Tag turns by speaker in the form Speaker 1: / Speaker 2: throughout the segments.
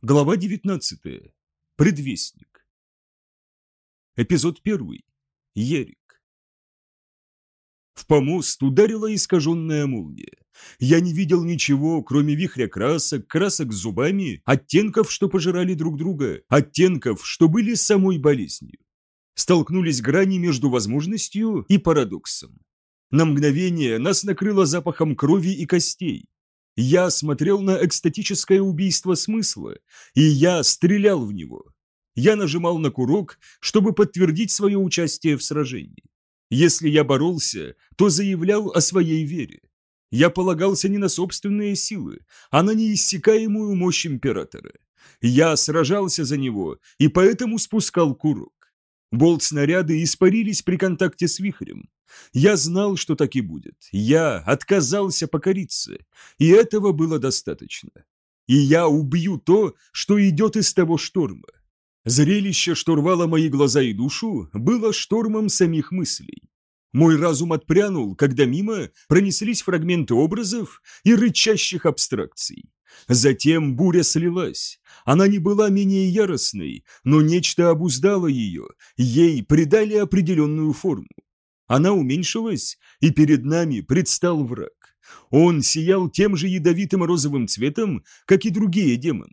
Speaker 1: Глава 19. Предвестник. Эпизод 1. Ерик. В помост ударила искаженная молния. Я не видел ничего, кроме вихря красок, красок с зубами, оттенков, что пожирали друг друга, оттенков, что были самой болезнью. Столкнулись грани между возможностью и парадоксом. На мгновение нас накрыло запахом крови и костей. Я смотрел на экстатическое убийство смысла, и я стрелял в него. Я нажимал на курок, чтобы подтвердить свое участие в сражении. Если я боролся, то заявлял о своей вере. Я полагался не на собственные силы, а на неиссякаемую мощь императора. Я сражался за него и поэтому спускал курок. Болт-снаряды испарились при контакте с вихрем. Я знал, что так и будет. Я отказался покориться, и этого было достаточно. И я убью то, что идет из того шторма. Зрелище, что рвало мои глаза и душу, было штормом самих мыслей. Мой разум отпрянул, когда мимо пронеслись фрагменты образов и рычащих абстракций. Затем буря слилась. Она не была менее яростной, но нечто обуздало ее, ей придали определенную форму. Она уменьшилась, и перед нами предстал враг. Он сиял тем же ядовитым розовым цветом, как и другие демоны.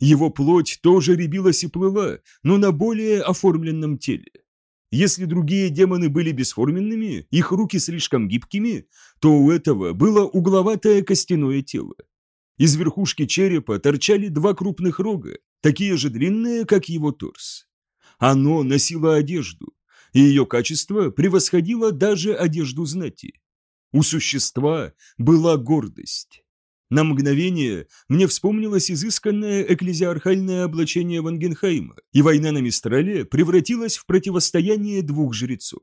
Speaker 1: Его плоть тоже рябилась и плыла, но на более оформленном теле. Если другие демоны были бесформенными, их руки слишком гибкими, то у этого было угловатое костяное тело. Из верхушки черепа торчали два крупных рога, такие же длинные, как его торс. Оно носило одежду, и ее качество превосходило даже одежду знати. У существа была гордость. На мгновение мне вспомнилось изысканное экклезиархальное облачение Вангенхайма, и война на Мистрале превратилась в противостояние двух жрецов.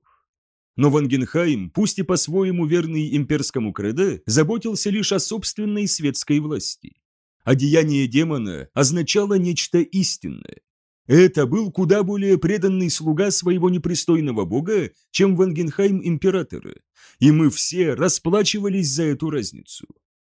Speaker 1: Но Вангенхайм, пусть и по-своему верный имперскому кредо, заботился лишь о собственной светской власти. Одеяние демона означало нечто истинное. Это был куда более преданный слуга своего непристойного бога, чем Вангенхайм императора, и мы все расплачивались за эту разницу.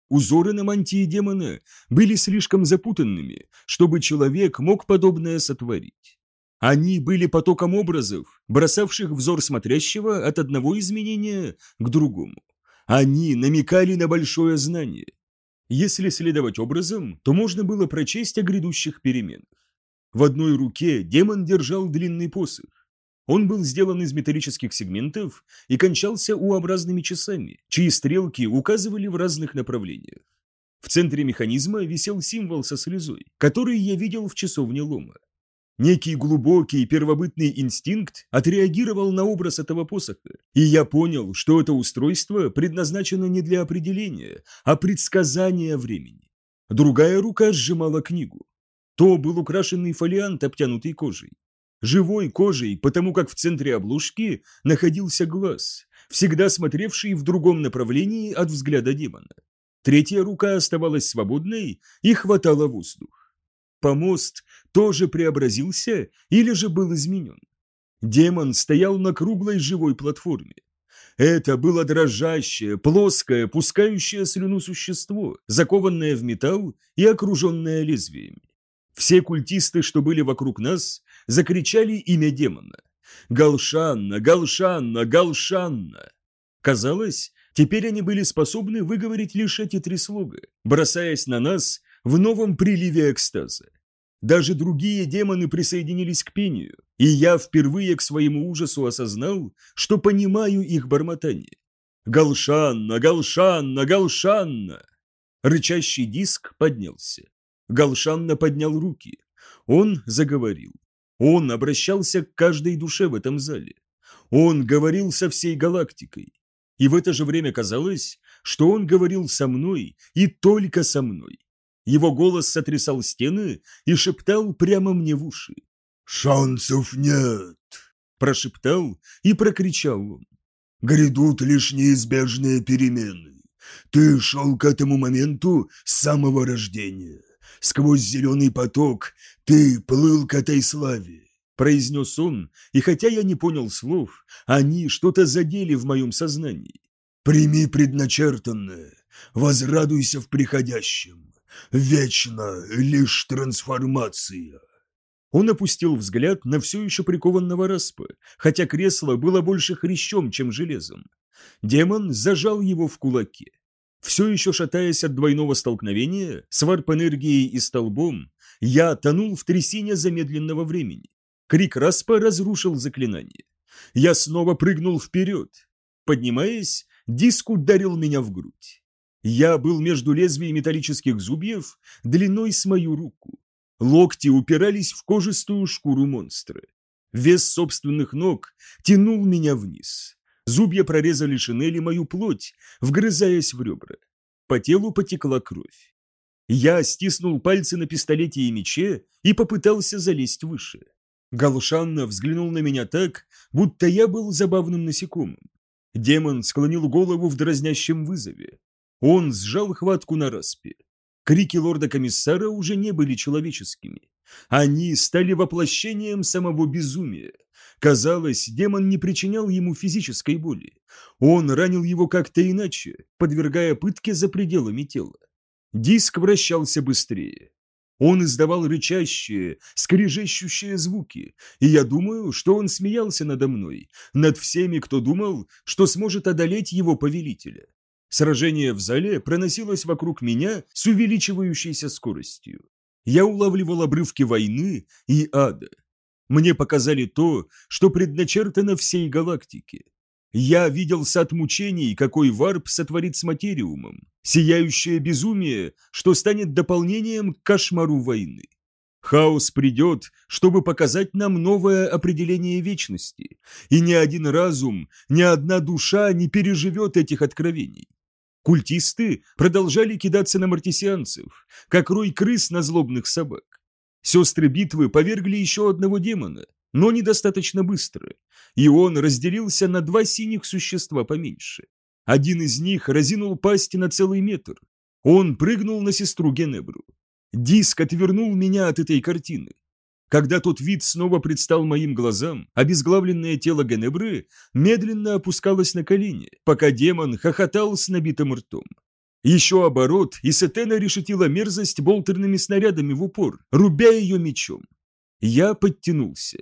Speaker 1: Узоры на мантии демона были слишком запутанными, чтобы человек мог подобное сотворить. Они были потоком образов, бросавших взор смотрящего от одного изменения к другому. Они намекали на большое знание. Если следовать образом, то можно было прочесть о грядущих переменах. В одной руке демон держал длинный посох. Он был сделан из металлических сегментов и кончался U-образными часами, чьи стрелки указывали в разных направлениях. В центре механизма висел символ со слезой, который я видел в часовне лома. Некий глубокий первобытный инстинкт отреагировал на образ этого посоха, и я понял, что это устройство предназначено не для определения, а предсказания времени. Другая рука сжимала книгу. То был украшенный фолиант, обтянутый кожей. Живой кожей, потому как в центре обложки находился глаз, всегда смотревший в другом направлении от взгляда демона. Третья рука оставалась свободной и хватала воздух. Помост тоже преобразился или же был изменен. Демон стоял на круглой живой платформе. Это было дрожащее, плоское, пускающее слюну существо, закованное в металл и окруженное лезвиями. Все культисты, что были вокруг нас, закричали имя демона. «Галшанна! Галшанна! Галшанна!» Казалось, теперь они были способны выговорить лишь эти три слога, бросаясь на нас в новом приливе экстаза. Даже другие демоны присоединились к пению, и я впервые к своему ужасу осознал, что понимаю их бормотание. «Галшанна! Галшанна! Галшанна!» Рычащий диск поднялся. Галшанна поднял руки. Он заговорил. Он обращался к каждой душе в этом зале. Он говорил со всей галактикой. И в это же время казалось, что он говорил со мной и только со мной. Его голос сотрясал стены и шептал прямо мне в уши.
Speaker 2: «Шансов нет!»
Speaker 1: Прошептал и прокричал он.
Speaker 2: «Грядут лишь неизбежные перемены. Ты шел к этому моменту с самого рождения. Сквозь зеленый поток ты плыл к этой славе
Speaker 1: произнес он, и хотя я не понял слов, они что-то задели в моем сознании.
Speaker 2: «Прими предначертанное, возрадуйся в приходящем. Вечно лишь трансформация.
Speaker 1: Он опустил взгляд на все еще прикованного распа, хотя кресло было больше хрящом, чем железом. Демон зажал его в кулаке. Все еще шатаясь от двойного столкновения с варп-энергией и столбом, я тонул в трясине замедленного времени. Крик распа разрушил заклинание. Я снова прыгнул вперед. Поднимаясь, диск ударил меня в грудь. Я был между лезвий металлических зубьев длиной с мою руку. Локти упирались в кожистую шкуру монстра. Вес собственных ног тянул меня вниз. Зубья прорезали шинели мою плоть, вгрызаясь в ребра. По телу потекла кровь. Я стиснул пальцы на пистолете и мече и попытался залезть выше. Галушанна взглянул на меня так, будто я был забавным насекомым. Демон склонил голову в дразнящем вызове. Он сжал хватку на распе. Крики лорда-комиссара уже не были человеческими. Они стали воплощением самого безумия. Казалось, демон не причинял ему физической боли. Он ранил его как-то иначе, подвергая пытке за пределами тела. Диск вращался быстрее. Он издавал рычащие, скрежещущие звуки, и я думаю, что он смеялся надо мной, над всеми, кто думал, что сможет одолеть его повелителя. Сражение в зале проносилось вокруг меня с увеличивающейся скоростью. Я улавливал обрывки войны и ада. Мне показали то, что предначертано всей галактике. Я видел сад мучений, какой варп сотворит с материумом, сияющее безумие, что станет дополнением к кошмару войны. Хаос придет, чтобы показать нам новое определение вечности, и ни один разум, ни одна душа не переживет этих откровений. Культисты продолжали кидаться на мартисианцев, как рой крыс на злобных собак. Сестры битвы повергли еще одного демона, но недостаточно быстро, и он разделился на два синих существа поменьше. Один из них разинул пасть на целый метр. Он прыгнул на сестру Генебру. Диск отвернул меня от этой картины. Когда тот вид снова предстал моим глазам, обезглавленное тело Генебры медленно опускалось на колени, пока демон хохотал с набитым ртом. Еще оборот, и Сетена решетила мерзость болтерными снарядами в упор, рубя ее мечом. Я подтянулся.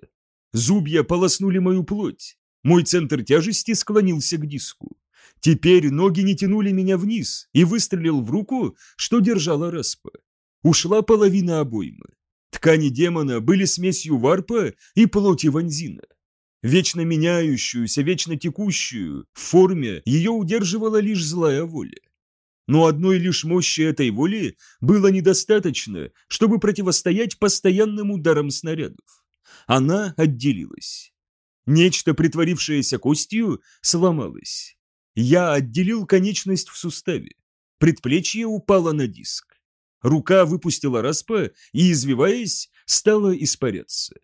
Speaker 1: Зубья полоснули мою плоть. Мой центр тяжести склонился к диску. Теперь ноги не тянули меня вниз, и выстрелил в руку, что держала распа. Ушла половина обоймы. Ткани демона были смесью варпа и плоти ванзина. Вечно меняющуюся, вечно текущую, в форме ее удерживала лишь злая воля. Но одной лишь мощи этой воли было недостаточно, чтобы противостоять постоянным ударам снарядов. Она отделилась. Нечто, притворившееся костью, сломалось. Я отделил конечность в суставе. Предплечье упало на диск. Рука выпустила распа и, извиваясь, стала испаряться.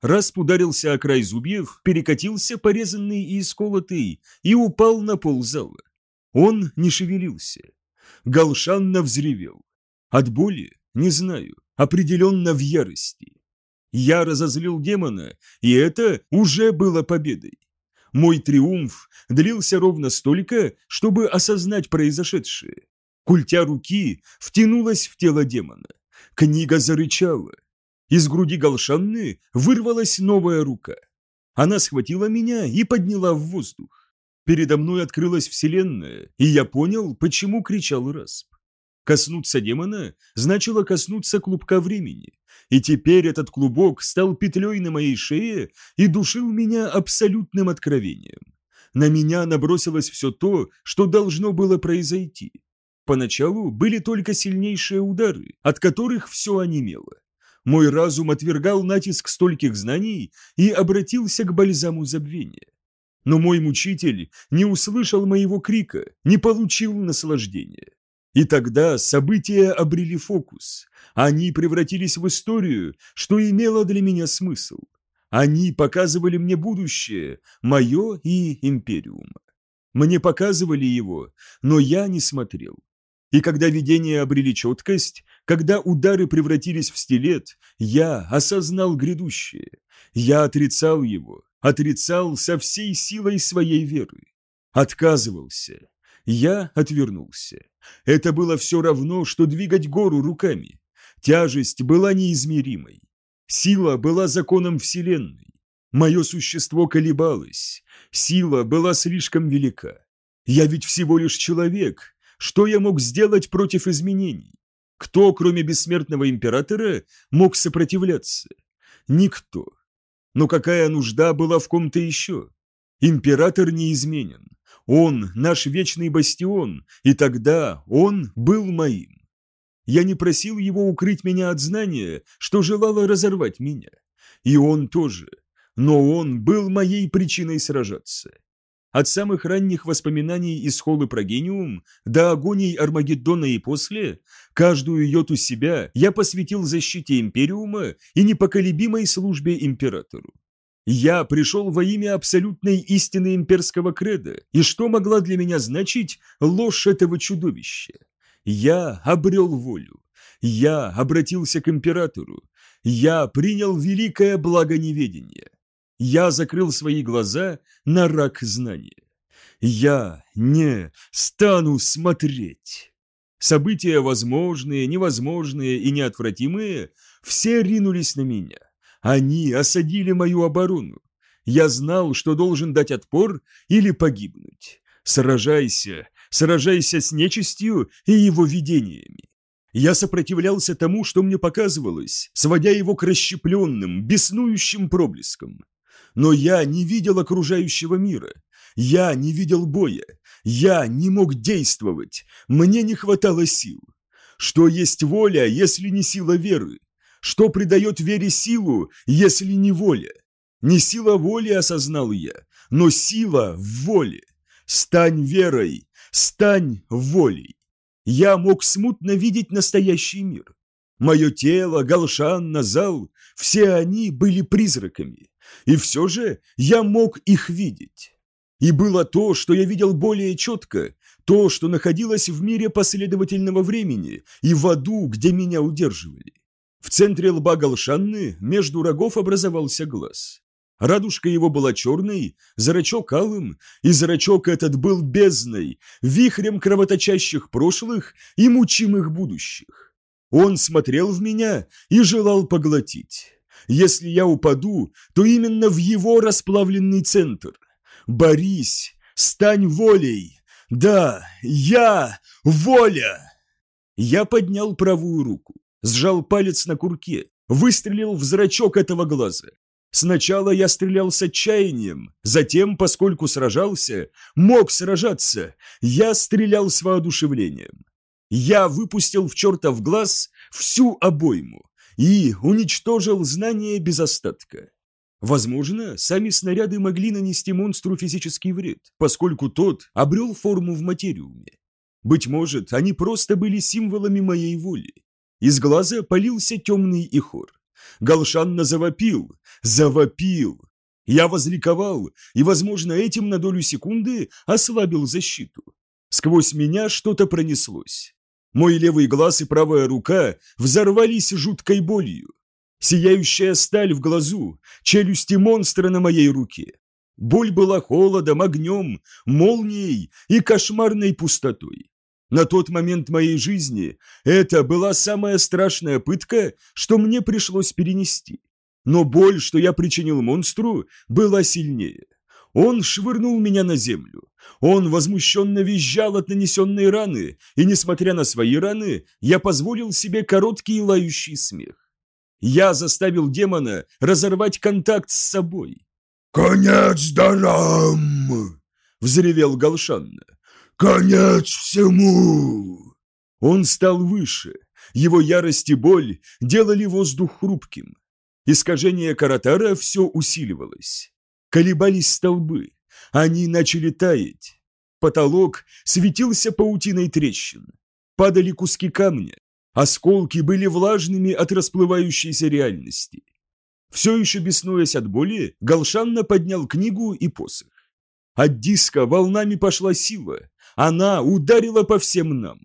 Speaker 1: Расп ударился о край зубьев, перекатился, порезанный и исколотый, и упал на пол зала. Он не шевелился. Галшанно взревел. От боли? Не знаю. Определенно в ярости. Я разозлил демона, и это уже было победой. Мой триумф длился ровно столько, чтобы осознать произошедшее. Культя руки втянулась в тело демона. Книга зарычала. Из груди Галшанны вырвалась новая рука. Она схватила меня и подняла в воздух. Передо мной открылась вселенная, и я понял, почему кричал Расп. Коснуться демона значило коснуться клубка времени, и теперь этот клубок стал петлей на моей шее и душил меня абсолютным откровением. На меня набросилось все то, что должно было произойти. Поначалу были только сильнейшие удары, от которых все онемело. Мой разум отвергал натиск стольких знаний и обратился к бальзаму забвения. Но мой мучитель не услышал моего крика, не получил наслаждения. И тогда события обрели фокус. Они превратились в историю, что имело для меня смысл. Они показывали мне будущее, мое и Империума. Мне показывали его, но я не смотрел. И когда видения обрели четкость, когда удары превратились в стилет, я осознал грядущее. Я отрицал его, отрицал со всей силой своей веры. Отказывался. Я отвернулся. Это было все равно, что двигать гору руками. Тяжесть была неизмеримой. Сила была законом Вселенной. Мое существо колебалось. Сила была слишком велика. Я ведь всего лишь человек. Что я мог сделать против изменений? Кто, кроме бессмертного императора, мог сопротивляться? Никто. Но какая нужда была в ком-то еще? Император неизменен. Он наш вечный бастион, и тогда он был моим. Я не просил его укрыть меня от знания, что желало разорвать меня. И он тоже. Но он был моей причиной сражаться. От самых ранних воспоминаний из Холлы Прогениум до агоний Армагеддона и после, каждую йоту себя я посвятил защите Империума и непоколебимой службе Императору. Я пришел во имя абсолютной истины имперского креда, и что могла для меня значить ложь этого чудовища? Я обрел волю. Я обратился к императору. Я принял великое благо неведения. Я закрыл свои глаза на рак знания. Я не стану смотреть. События возможные, невозможные и неотвратимые все ринулись на меня. Они осадили мою оборону. Я знал, что должен дать отпор или погибнуть. Сражайся, сражайся с нечистью и его видениями. Я сопротивлялся тому, что мне показывалось, сводя его к расщепленным, беснующим проблескам. Но я не видел окружающего мира. Я не видел боя. Я не мог действовать. Мне не хватало сил. Что есть воля, если не сила веры? Что придает вере силу, если не воля? Не сила воли осознал я, но сила в воле. Стань верой, стань волей. Я мог смутно видеть настоящий мир. Мое тело, Галшан, Назал, все они были призраками. И все же я мог их видеть. И было то, что я видел более четко, то, что находилось в мире последовательного времени и в аду, где меня удерживали. В центре лба Галшанны между рогов образовался глаз. Радужка его была черной, зрачок алым, и зрачок этот был бездной, вихрем кровоточащих прошлых и мучимых будущих. Он смотрел в меня и желал поглотить. Если я упаду, то именно в его расплавленный центр. Борись, стань волей. Да, я воля. Я поднял правую руку, сжал палец на курке, выстрелил в зрачок этого глаза. Сначала я стрелял с отчаянием, затем, поскольку сражался, мог сражаться, я стрелял с воодушевлением. Я выпустил в чертов глаз всю обойму и уничтожил знание без остатка. Возможно, сами снаряды могли нанести монстру физический вред, поскольку тот обрел форму в материуме. Быть может, они просто были символами моей воли. Из глаза полился темный ихор. Галшанна завопил, завопил. Я возликовал, и, возможно, этим на долю секунды ослабил защиту. Сквозь меня что-то пронеслось. Мой левый глаз и правая рука взорвались жуткой болью. Сияющая сталь в глазу, челюсти монстра на моей руке. Боль была холодом, огнем, молнией и кошмарной пустотой. На тот момент моей жизни это была самая страшная пытка, что мне пришлось перенести. Но боль, что я причинил монстру, была сильнее. Он швырнул меня на землю. Он возмущенно визжал от нанесенной раны, и, несмотря на свои раны, я позволил себе короткий лающий смех. Я заставил демона разорвать контакт с собой.
Speaker 2: «Конец дарам!» — взревел Галшанна. «Конец всему!»
Speaker 1: Он стал выше. Его ярость и боль делали воздух хрупким. Искажение Каратара все усиливалось. Колебались столбы. Они начали таять. Потолок светился паутиной трещин. Падали куски камня. Осколки были влажными от расплывающейся реальности. Все еще беснуясь от боли, Галшанна поднял книгу и посох. От диска волнами пошла сила, она ударила по всем нам.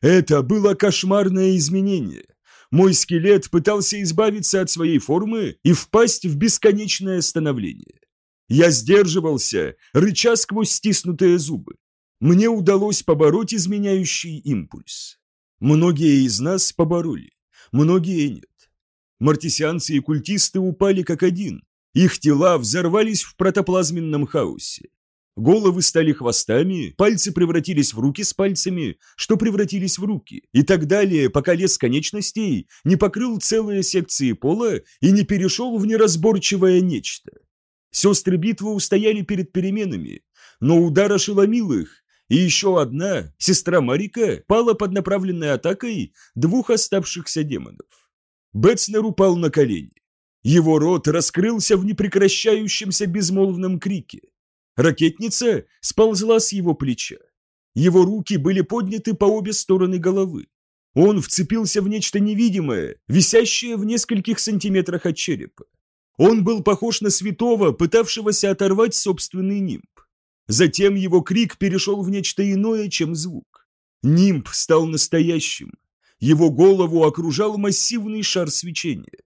Speaker 1: Это было кошмарное изменение. Мой скелет пытался избавиться от своей формы и впасть в бесконечное становление. Я сдерживался, рыча сквозь стиснутые зубы. мне удалось побороть изменяющий импульс. Многие из нас побороли, многие нет. Мартисианцы и культисты упали как один, их тела взорвались в протоплазменном хаосе. Головы стали хвостами, пальцы превратились в руки с пальцами, что превратились в руки, и так далее, пока лес конечностей не покрыл целые секции пола и не перешел в неразборчивое нечто. Сестры битвы устояли перед переменами, но удар ошеломил их, и еще одна, сестра Марика, пала под направленной атакой двух оставшихся демонов. Бетснер упал на колени. Его рот раскрылся в непрекращающемся безмолвном крике. Ракетница сползла с его плеча. Его руки были подняты по обе стороны головы. Он вцепился в нечто невидимое, висящее в нескольких сантиметрах от черепа. Он был похож на святого, пытавшегося оторвать собственный нимб. Затем его крик перешел в нечто иное, чем звук. Нимб стал настоящим. Его голову окружал массивный шар свечения.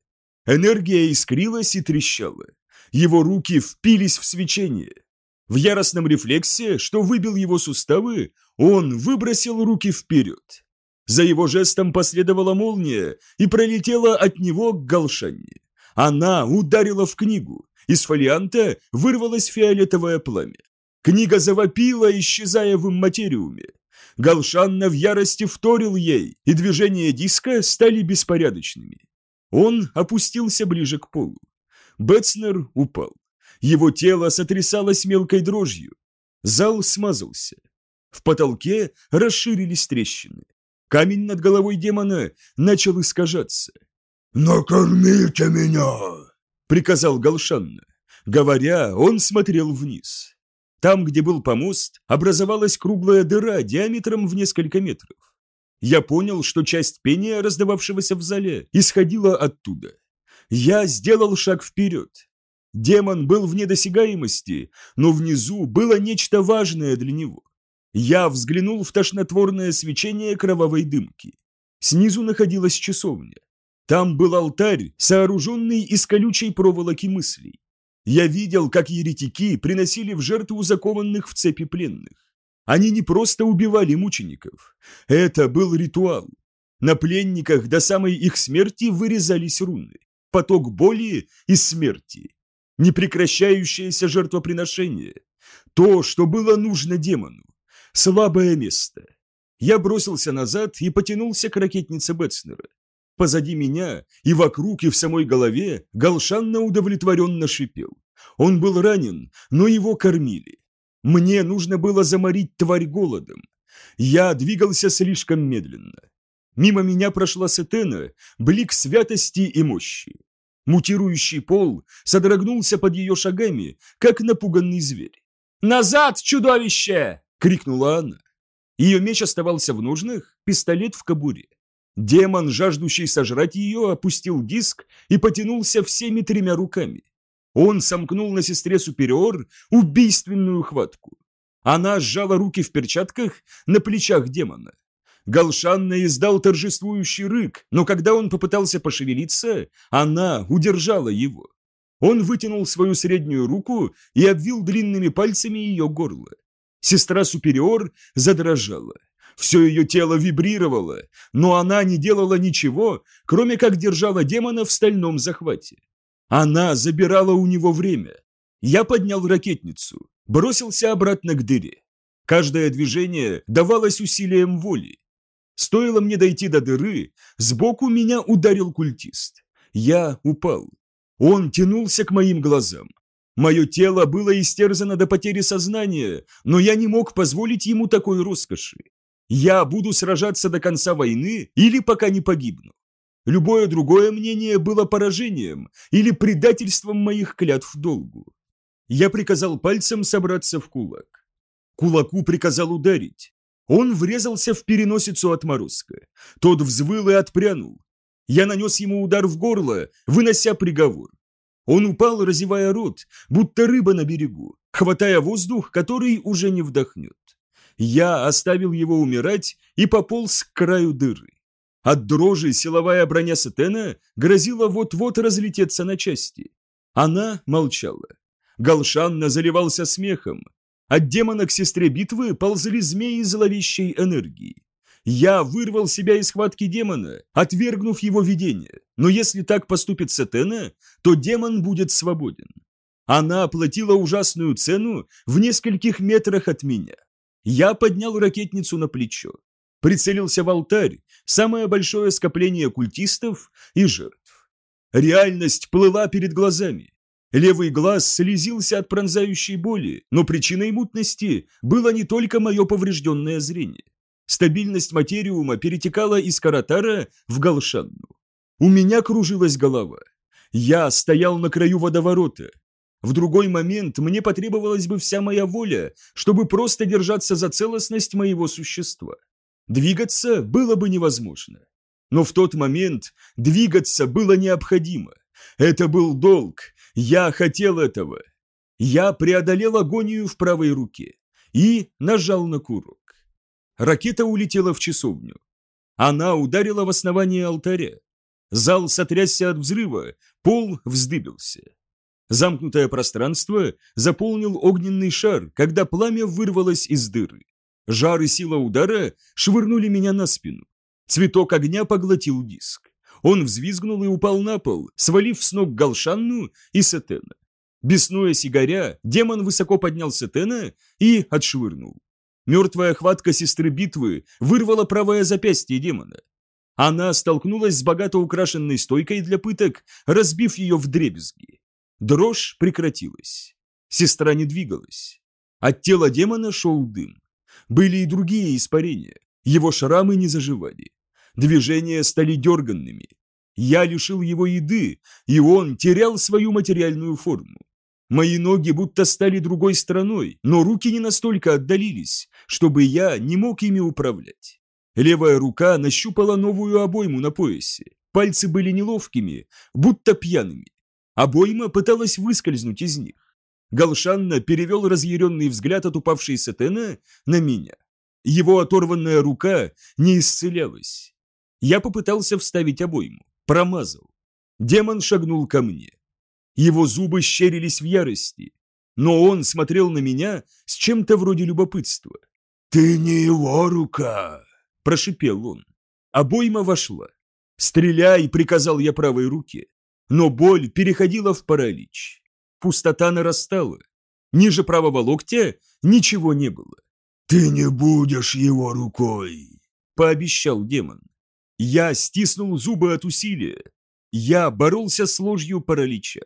Speaker 1: Энергия искрилась и трещала. Его руки впились в свечение. В яростном рефлексе, что выбил его суставы, он выбросил руки вперед. За его жестом последовала молния и пролетела от него к Галшанне. Она ударила в книгу, из фолианта вырвалось фиолетовое пламя. Книга завопила, исчезая в материуме. Галшанна в ярости вторил ей, и движения диска стали беспорядочными. Он опустился ближе к полу. Бетснер упал. Его тело сотрясалось мелкой дрожью. Зал смазался. В потолке расширились трещины. Камень над головой демона начал искажаться.
Speaker 2: «Накормите меня!»
Speaker 1: — приказал Галшанна. Говоря, он смотрел вниз. Там, где был помост, образовалась круглая дыра диаметром в несколько метров. Я понял, что часть пения, раздававшегося в зале, исходила оттуда. Я сделал шаг вперед. Демон был вне досягаемости, но внизу было нечто важное для него. Я взглянул в тошнотворное свечение кровавой дымки. Снизу находилась часовня. Там был алтарь, сооруженный из колючей проволоки мыслей. Я видел, как еретики приносили в жертву закованных в цепи пленных. Они не просто убивали мучеников. Это был ритуал. На пленниках до самой их смерти вырезались руны. Поток боли и смерти непрекращающееся жертвоприношение, то, что было нужно демону, слабое место. Я бросился назад и потянулся к ракетнице Бетснера. Позади меня и вокруг, и в самой голове Галшанна удовлетворенно шипел. Он был ранен, но его кормили. Мне нужно было заморить тварь голодом. Я двигался слишком медленно. Мимо меня прошла Сетена, блик святости и мощи. Мутирующий пол содрогнулся под ее шагами, как напуганный зверь. «Назад, чудовище!» — крикнула она. Ее меч оставался в нужных, пистолет в кобуре. Демон, жаждущий сожрать ее, опустил диск и потянулся всеми тремя руками. Он сомкнул на сестре Супериор убийственную хватку. Она сжала руки в перчатках на плечах демона. Галшанна издал торжествующий рык, но когда он попытался пошевелиться, она удержала его. Он вытянул свою среднюю руку и обвил длинными пальцами ее горло. Сестра Супериор задрожала. Все ее тело вибрировало, но она не делала ничего, кроме как держала демона в стальном захвате. Она забирала у него время. Я поднял ракетницу, бросился обратно к дыре. Каждое движение давалось усилием воли. Стоило мне дойти до дыры, сбоку меня ударил культист. Я упал. Он тянулся к моим глазам. Мое тело было истерзано до потери сознания, но я не мог позволить ему такой роскоши. Я буду сражаться до конца войны или пока не погибну. Любое другое мнение было поражением или предательством моих клятв долгу. Я приказал пальцем собраться в кулак. Кулаку приказал ударить. Он врезался в переносицу отморозка. Тот взвыл и отпрянул. Я нанес ему удар в горло, вынося приговор. Он упал, разевая рот, будто рыба на берегу, хватая воздух, который уже не вдохнет. Я оставил его умирать и пополз к краю дыры. От дрожи силовая броня Сатена грозила вот-вот разлететься на части. Она молчала. Галшанна заливался смехом. От демона к сестре битвы ползли змеи зловещей энергии. Я вырвал себя из схватки демона, отвергнув его видение, но если так поступит Сатена, то демон будет свободен. Она оплатила ужасную цену в нескольких метрах от меня. Я поднял ракетницу на плечо, прицелился в алтарь, самое большое скопление культистов и жертв. Реальность плыла перед глазами. Левый глаз слезился от пронзающей боли, но причиной мутности было не только мое поврежденное зрение. Стабильность материума перетекала из Каратара в Галшанну. У меня кружилась голова. Я стоял на краю водоворота. В другой момент мне потребовалась бы вся моя воля, чтобы просто держаться за целостность моего существа. Двигаться было бы невозможно. Но в тот момент двигаться было необходимо. Это был долг, я хотел этого. Я преодолел агонию в правой руке и нажал на курок. Ракета улетела в часовню. Она ударила в основание алтаря. Зал сотрясся от взрыва, пол вздыбился. Замкнутое пространство заполнил огненный шар, когда пламя вырвалось из дыры. Жар и сила удара швырнули меня на спину. Цветок огня поглотил диск. Он взвизгнул и упал на пол, свалив с ног Галшанну и Сетена. Беснуя сигаря, демон высоко поднял Сетена и отшвырнул. Мертвая хватка сестры битвы вырвала правое запястье демона. Она столкнулась с богато украшенной стойкой для пыток, разбив ее в дребезги. Дрожь прекратилась. Сестра не двигалась. От тела демона шел дым. Были и другие испарения. Его шрамы не заживали. Движения стали дерганными. Я лишил его еды, и он терял свою материальную форму. Мои ноги будто стали другой стороной, но руки не настолько отдалились, чтобы я не мог ими управлять. Левая рука нащупала новую обойму на поясе. Пальцы были неловкими, будто пьяными. Обойма пыталась выскользнуть из них. Галшанна перевел разъяренный взгляд от упавшей Сатена на меня. Его оторванная рука не исцелялась. Я попытался вставить обойму, промазал. Демон шагнул ко мне. Его зубы щерились в ярости, но он смотрел на меня с чем-то вроде любопытства.
Speaker 2: «Ты не его рука!»
Speaker 1: – прошипел он. Обойма вошла. «Стреляй!» – приказал я правой руке. Но боль переходила в паралич. Пустота нарастала. Ниже правого локтя ничего не было.
Speaker 2: «Ты не будешь его рукой!»
Speaker 1: – пообещал демон. Я стиснул зубы от усилия. Я боролся с ложью паралича.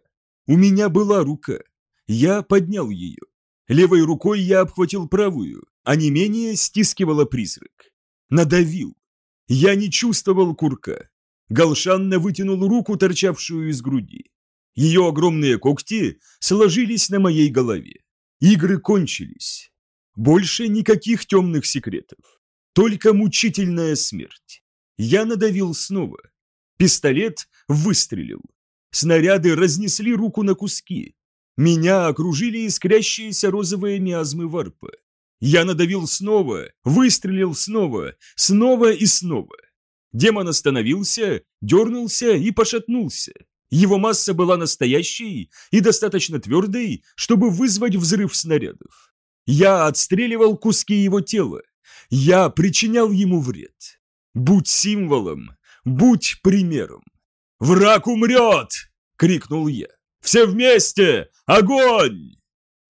Speaker 1: У меня была рука. Я поднял ее. Левой рукой я обхватил правую, а не менее стискивала призрак. Надавил. Я не чувствовал курка. Галшанна вытянул руку, торчавшую из груди. Ее огромные когти сложились на моей голове. Игры кончились. Больше никаких темных секретов. Только мучительная смерть. Я надавил снова. Пистолет выстрелил. Снаряды разнесли руку на куски. Меня окружили искрящиеся розовые миазмы варпа. Я надавил снова, выстрелил снова, снова и снова. Демон остановился, дернулся и пошатнулся. Его масса была настоящей и достаточно твердой, чтобы вызвать взрыв снарядов. Я отстреливал куски его тела. Я причинял ему вред. Будь символом, будь примером. «Враг умрет!» — крикнул я. «Все вместе! Огонь!»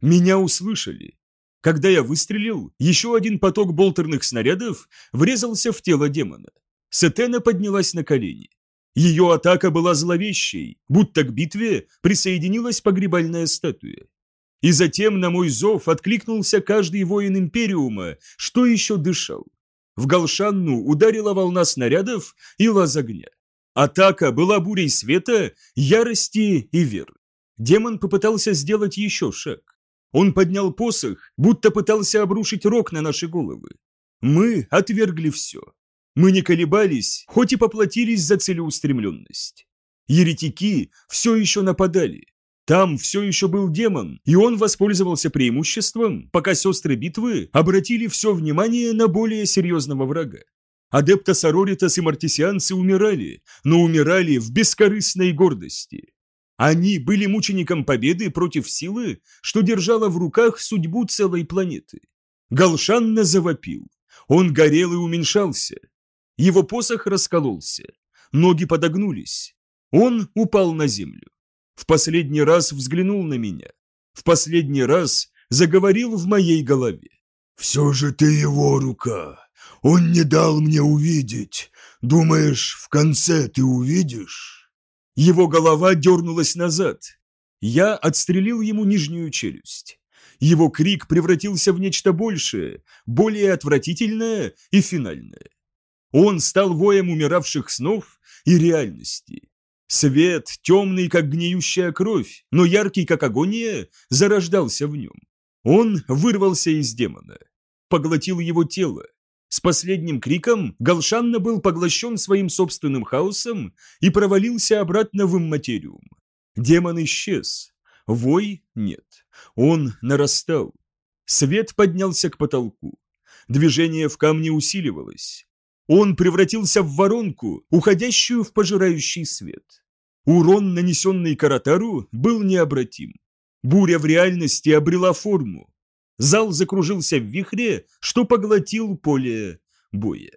Speaker 1: Меня услышали. Когда я выстрелил, еще один поток болтерных снарядов врезался в тело демона. Сетена поднялась на колени. Ее атака была зловещей, будто к битве присоединилась погребальная статуя. И затем на мой зов откликнулся каждый воин Империума, что еще дышал. В Галшанну ударила волна снарядов и лаз огня. Атака была бурей света, ярости и веры. Демон попытался сделать еще шаг. Он поднял посох, будто пытался обрушить рог на наши головы. Мы отвергли все. Мы не колебались, хоть и поплатились за целеустремленность. Еретики все еще нападали, там все еще был демон, и он воспользовался преимуществом, пока сестры битвы обратили все внимание на более серьезного врага. Адепта Сороритас и мартисианцы умирали, но умирали в бескорыстной гордости. Они были мучеником победы против силы, что держала в руках судьбу целой планеты. Галшанна завопил. Он горел и уменьшался. Его посох раскололся. Ноги подогнулись. Он упал на землю. В последний раз взглянул на меня. В последний раз заговорил в моей голове.
Speaker 2: «Все же ты его рука. Он не дал мне увидеть. Думаешь, в конце ты увидишь?»
Speaker 1: Его голова дернулась назад. Я отстрелил ему нижнюю челюсть. Его крик превратился в нечто большее, более отвратительное и финальное. Он стал воем умиравших снов и реальности. Свет, темный, как гниющая кровь, но яркий, как агония, зарождался в нем. Он вырвался из демона, поглотил его тело. С последним криком Галшанна был поглощен своим собственным хаосом и провалился обратно в имматериум. Демон исчез. Вой нет. Он нарастал. Свет поднялся к потолку. Движение в камне усиливалось. Он превратился в воронку, уходящую в пожирающий свет. Урон, нанесенный Каратару, был необратим. Буря в реальности обрела форму. Зал закружился в вихре, что поглотил поле боя.